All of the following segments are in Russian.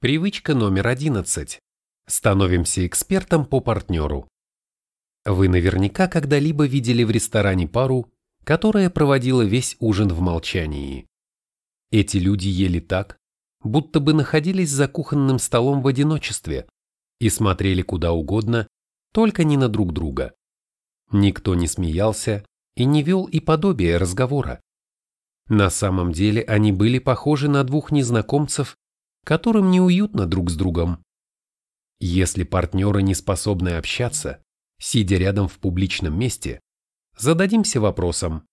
Привычка номер 11. Становимся экспертом по партнеру. Вы наверняка когда-либо видели в ресторане пару, которая проводила весь ужин в молчании. Эти люди ели так, будто бы находились за кухонным столом в одиночестве и смотрели куда угодно, только не на друг друга. Никто не смеялся и не вел и подобие разговора. На самом деле они были похожи на двух незнакомцев, которым неуютно друг с другом. Если партнеры не способны общаться, сидя рядом в публичном месте, зададимся вопросом,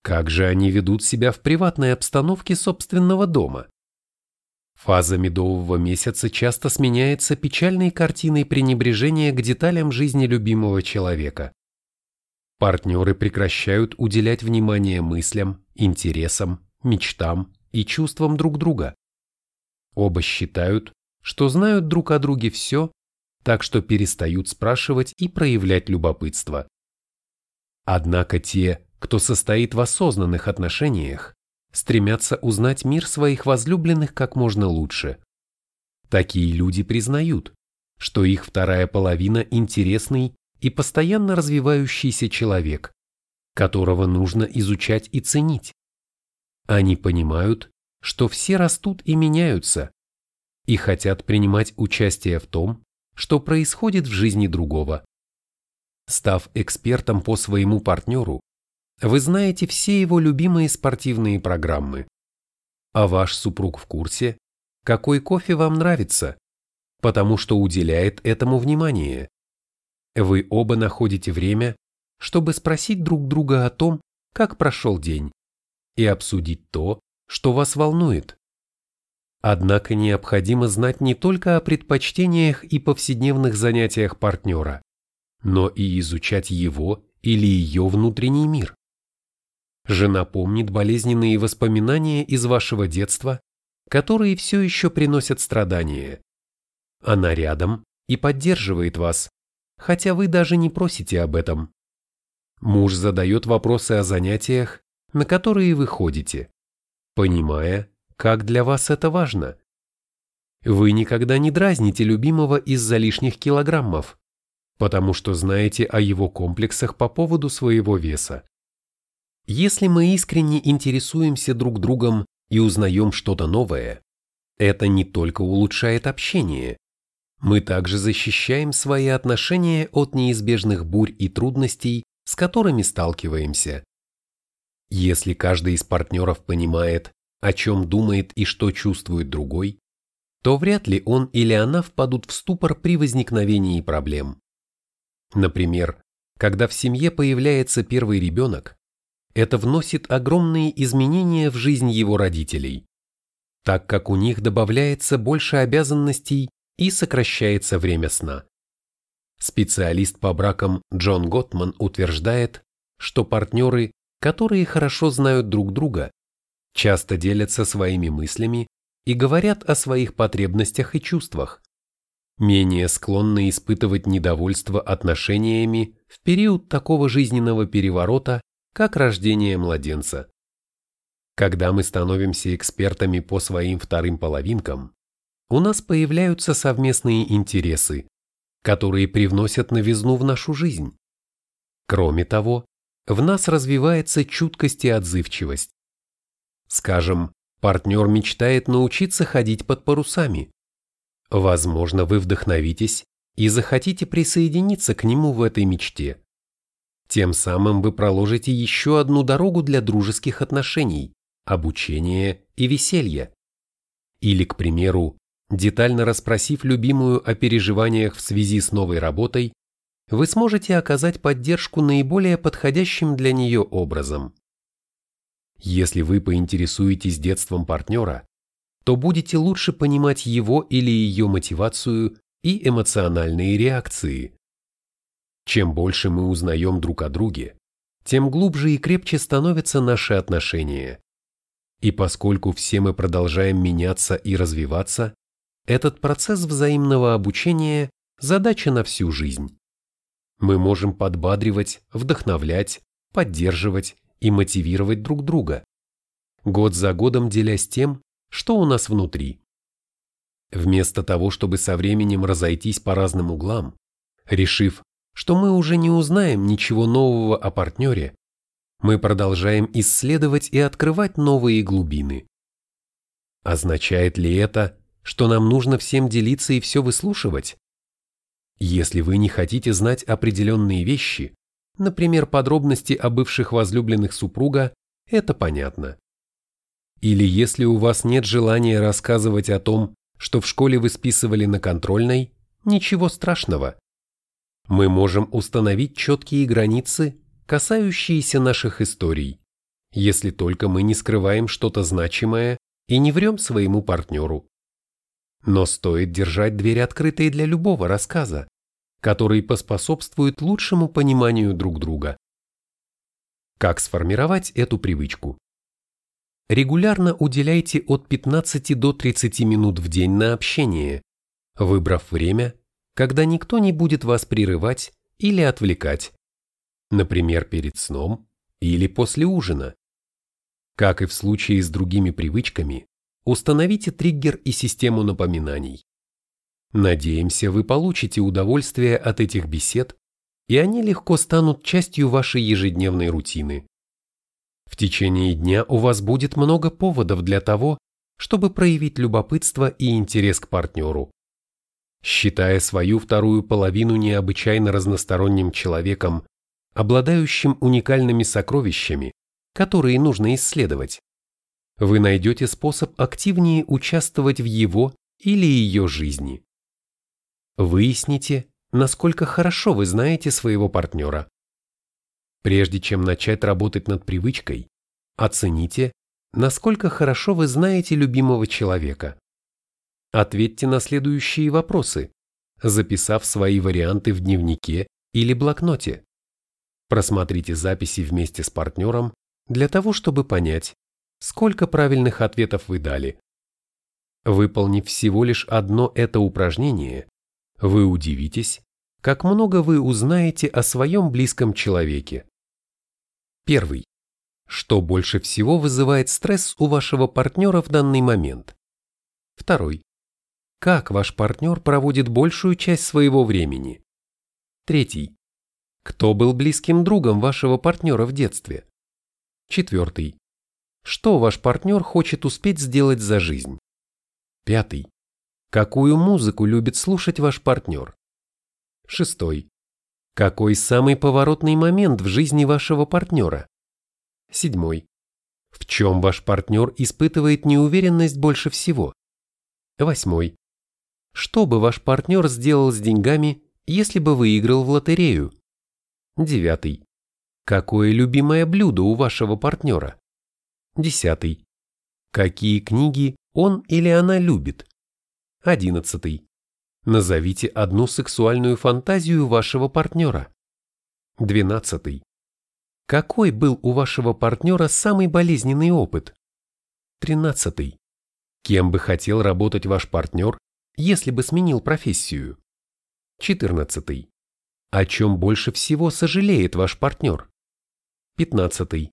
как же они ведут себя в приватной обстановке собственного дома? Фаза медового месяца часто сменяется печальной картиной пренебрежения к деталям жизни любимого человека. Партнеры прекращают уделять внимание мыслям, интересам, мечтам и чувствам друг друга. Оба считают, что знают друг о друге все, так что перестают спрашивать и проявлять любопытство. Однако те, кто состоит в осознанных отношениях, стремятся узнать мир своих возлюбленных как можно лучше. Такие люди признают, что их вторая половина интересный и постоянно развивающийся человек, которого нужно изучать и ценить. Они понимают, что все растут и меняются, и хотят принимать участие в том, что происходит в жизни другого. Став экспертом по своему партнеру, вы знаете все его любимые спортивные программы. А ваш супруг в курсе, какой кофе вам нравится, потому что уделяет этому внимание. Вы оба находите время, чтобы спросить друг друга о том, как прошел день, и обсудить то, что вас волнует. Однако необходимо знать не только о предпочтениях и повседневных занятиях партнера, но и изучать его или ее внутренний мир. Жена помнит болезненные воспоминания из вашего детства, которые все еще приносят страдания. Она рядом и поддерживает вас, хотя вы даже не просите об этом. Муж задает вопросы о занятиях, на которые вы ходите понимая, как для вас это важно. Вы никогда не дразните любимого из-за лишних килограммов, потому что знаете о его комплексах по поводу своего веса. Если мы искренне интересуемся друг другом и узнаем что-то новое, это не только улучшает общение, мы также защищаем свои отношения от неизбежных бурь и трудностей, с которыми сталкиваемся. Если каждый из партнеров понимает, о чем думает и что чувствует другой, то вряд ли он или она впадут в ступор при возникновении проблем. Например, когда в семье появляется первый ребенок, это вносит огромные изменения в жизнь его родителей, так как у них добавляется больше обязанностей и сокращается время сна. Специалист по бракам Джон Готман утверждает, что партнеры которые хорошо знают друг друга, часто делятся своими мыслями и говорят о своих потребностях и чувствах, менее склонны испытывать недовольство отношениями в период такого жизненного переворота, как рождение младенца. Когда мы становимся экспертами по своим вторым половинкам, у нас появляются совместные интересы, которые привносят новизну в нашу жизнь. Кроме того, в нас развивается чуткость и отзывчивость. Скажем, партнер мечтает научиться ходить под парусами. Возможно, вы вдохновитесь и захотите присоединиться к нему в этой мечте. Тем самым вы проложите еще одну дорогу для дружеских отношений, обучения и веселья. Или, к примеру, детально расспросив любимую о переживаниях в связи с новой работой, вы сможете оказать поддержку наиболее подходящим для нее образом. Если вы поинтересуетесь детством партнера, то будете лучше понимать его или ее мотивацию и эмоциональные реакции. Чем больше мы узнаем друг о друге, тем глубже и крепче становятся наши отношения. И поскольку все мы продолжаем меняться и развиваться, этот процесс взаимного обучения – задача на всю жизнь. Мы можем подбадривать, вдохновлять, поддерживать и мотивировать друг друга, год за годом делясь тем, что у нас внутри. Вместо того, чтобы со временем разойтись по разным углам, решив, что мы уже не узнаем ничего нового о партнере, мы продолжаем исследовать и открывать новые глубины. Означает ли это, что нам нужно всем делиться и все выслушивать? Если вы не хотите знать определенные вещи, например, подробности о бывших возлюбленных супруга, это понятно. Или если у вас нет желания рассказывать о том, что в школе вы списывали на контрольной, ничего страшного. Мы можем установить четкие границы, касающиеся наших историй, если только мы не скрываем что-то значимое и не врем своему партнеру. Но стоит держать дверь открытой для любого рассказа, который поспособствует лучшему пониманию друг друга. Как сформировать эту привычку? Регулярно уделяйте от 15 до 30 минут в день на общение, выбрав время, когда никто не будет вас прерывать или отвлекать, например, перед сном или после ужина. Как и в случае с другими привычками, установите триггер и систему напоминаний. Надеемся, вы получите удовольствие от этих бесед, и они легко станут частью вашей ежедневной рутины. В течение дня у вас будет много поводов для того, чтобы проявить любопытство и интерес к партнеру. Считая свою вторую половину необычайно разносторонним человеком, обладающим уникальными сокровищами, которые нужно исследовать, вы найдете способ активнее участвовать в его или ее жизни. Выясните, насколько хорошо вы знаете своего партнера. Прежде чем начать работать над привычкой, оцените, насколько хорошо вы знаете любимого человека. Ответьте на следующие вопросы, записав свои варианты в дневнике или блокноте. Просмотрите записи вместе с партнером для того, чтобы понять, сколько правильных ответов вы дали. Выполнив всего лишь одно это упражнение, вы удивитесь, как много вы узнаете о своем близком человеке. Первый. Что больше всего вызывает стресс у вашего партнера в данный момент? Второй. Как ваш партнер проводит большую часть своего времени? Третий. Кто был близким другом вашего партнера в детстве? Четвертый. Что ваш партнер хочет успеть сделать за жизнь? Пятый. Какую музыку любит слушать ваш партнер? Шестой. Какой самый поворотный момент в жизни вашего партнера? Седьмой. В чем ваш партнер испытывает неуверенность больше всего? Восьмой. Что бы ваш партнер сделал с деньгами, если бы выиграл в лотерею? Девятый. Какое любимое блюдо у вашего партнера? Десятый. Какие книги он или она любит? Одиннадцатый. Назовите одну сексуальную фантазию вашего партнера. Двенадцатый. Какой был у вашего партнера самый болезненный опыт? Тринадцатый. Кем бы хотел работать ваш партнер, если бы сменил профессию? Четырнадцатый. О чем больше всего сожалеет ваш партнер? Пятнадцатый.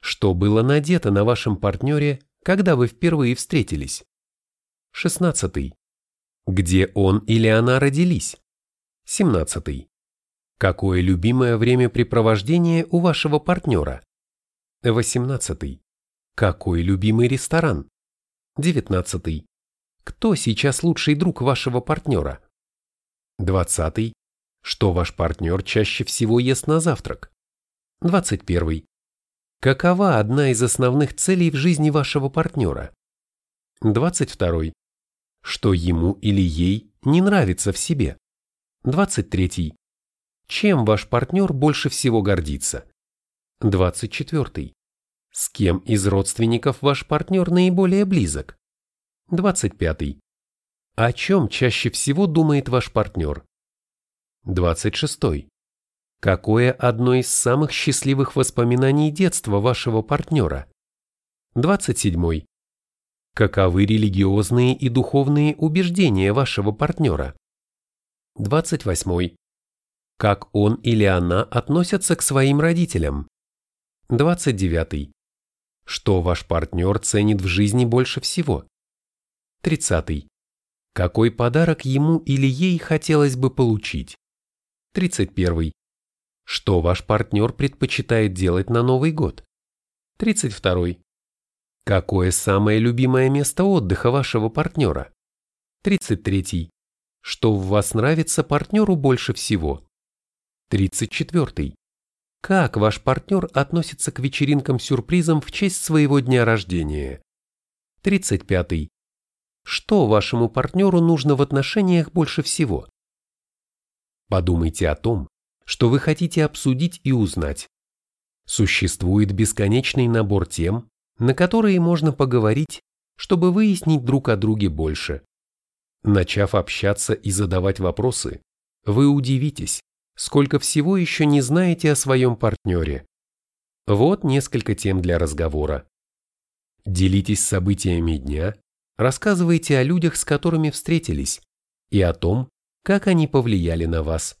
Что было надето на вашем партнере, когда вы впервые встретились? Шестнадцатый. Где он или она родились? 17. Какое любимое времяпрепровождение у вашего партнера? 18. Какой любимый ресторан? 19. Кто сейчас лучший друг вашего партнера? 20. Что ваш партнер чаще всего ест на завтрак? 21. Какова одна из основных целей в жизни вашего партнера? 22 что ему или ей не нравится в себе. 23. Чем ваш партнер больше всего гордится? 24. С кем из родственников ваш партнер наиболее близок? 25. О чем чаще всего думает ваш партнер? 26. Какое одно из самых счастливых воспоминаний детства вашего партнера? 27. Каковы религиозные и духовные убеждения вашего партнера? 28. Как он или она относятся к своим родителям? 29. Что ваш партнер ценит в жизни больше всего? 30. Какой подарок ему или ей хотелось бы получить? 31. Что ваш партнер предпочитает делать на Новый год? 32. Какое самое любимое место отдыха вашего партнера? 33. Что в вас нравится партнеру больше всего? 34. Как ваш партнер относится к вечеринкам-сюрпризам в честь своего дня рождения? 35. Что вашему партнеру нужно в отношениях больше всего? Подумайте о том, что вы хотите обсудить и узнать. Существует бесконечный набор тем, на которые можно поговорить, чтобы выяснить друг о друге больше. Начав общаться и задавать вопросы, вы удивитесь, сколько всего еще не знаете о своем партнере. Вот несколько тем для разговора. Делитесь событиями дня, рассказывайте о людях, с которыми встретились, и о том, как они повлияли на вас.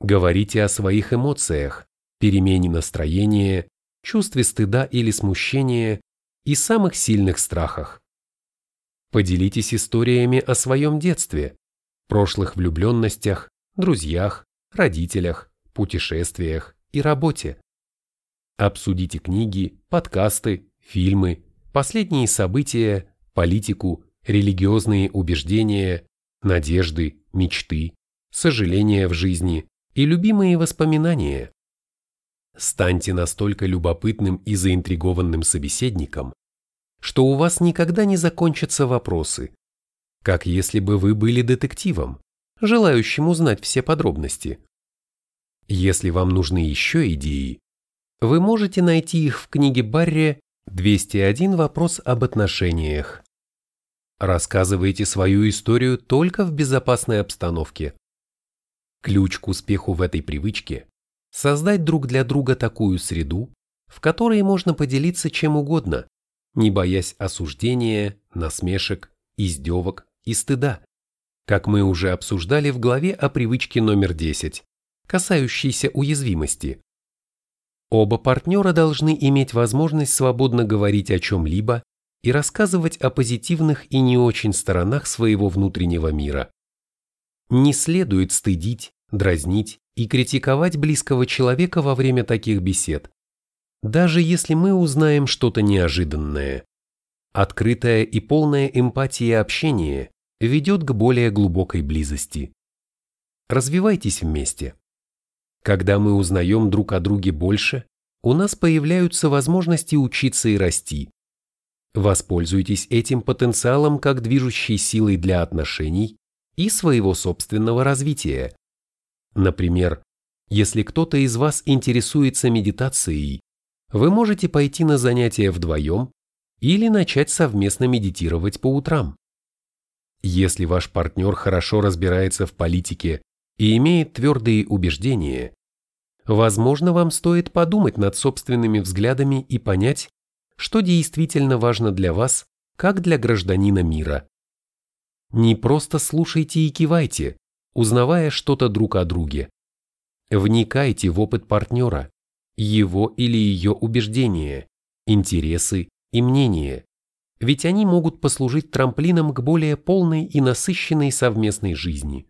Говорите о своих эмоциях, перемене настроения, чувстве стыда или смущения и самых сильных страхах. Поделитесь историями о своем детстве, прошлых влюбленностях, друзьях, родителях, путешествиях и работе. Обсудите книги, подкасты, фильмы, последние события, политику, религиозные убеждения, надежды, мечты, сожаления в жизни и любимые воспоминания. Станьте настолько любопытным и заинтригованным собеседником, что у вас никогда не закончатся вопросы, как если бы вы были детективом, желающим узнать все подробности. Если вам нужны еще идеи, вы можете найти их в книге Барри «201 вопрос об отношениях». Рассказывайте свою историю только в безопасной обстановке. Ключ к успеху в этой привычке – создать друг для друга такую среду, в которой можно поделиться чем угодно, не боясь осуждения, насмешек, издевок и стыда, как мы уже обсуждали в главе о привычке номер 10, касающейся уязвимости. Оба партнера должны иметь возможность свободно говорить о чем-либо и рассказывать о позитивных и не очень сторонах своего внутреннего мира. Не следует стыдить, дразнить и критиковать близкого человека во время таких бесед, даже если мы узнаем что-то неожиданное. Открытая и полная эмпатия общения ведет к более глубокой близости. Развивайтесь вместе. Когда мы узнаем друг о друге больше, у нас появляются возможности учиться и расти. Воспользуйтесь этим потенциалом как движущей силой для отношений и своего собственного развития. Например, если кто-то из вас интересуется медитацией, вы можете пойти на занятия вдвоем или начать совместно медитировать по утрам. Если ваш партнер хорошо разбирается в политике и имеет твердые убеждения, возможно, вам стоит подумать над собственными взглядами и понять, что действительно важно для вас, как для гражданина мира. Не просто слушайте и кивайте, узнавая что-то друг о друге. Вникайте в опыт партнера, его или ее убеждения, интересы и мнения, ведь они могут послужить трамплином к более полной и насыщенной совместной жизни.